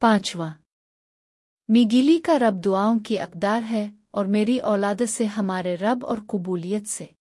पांचवा। मिगिली का रब दुआओं की अकदार है और मेरी औलाद से हमारे रब और कबूलियत से।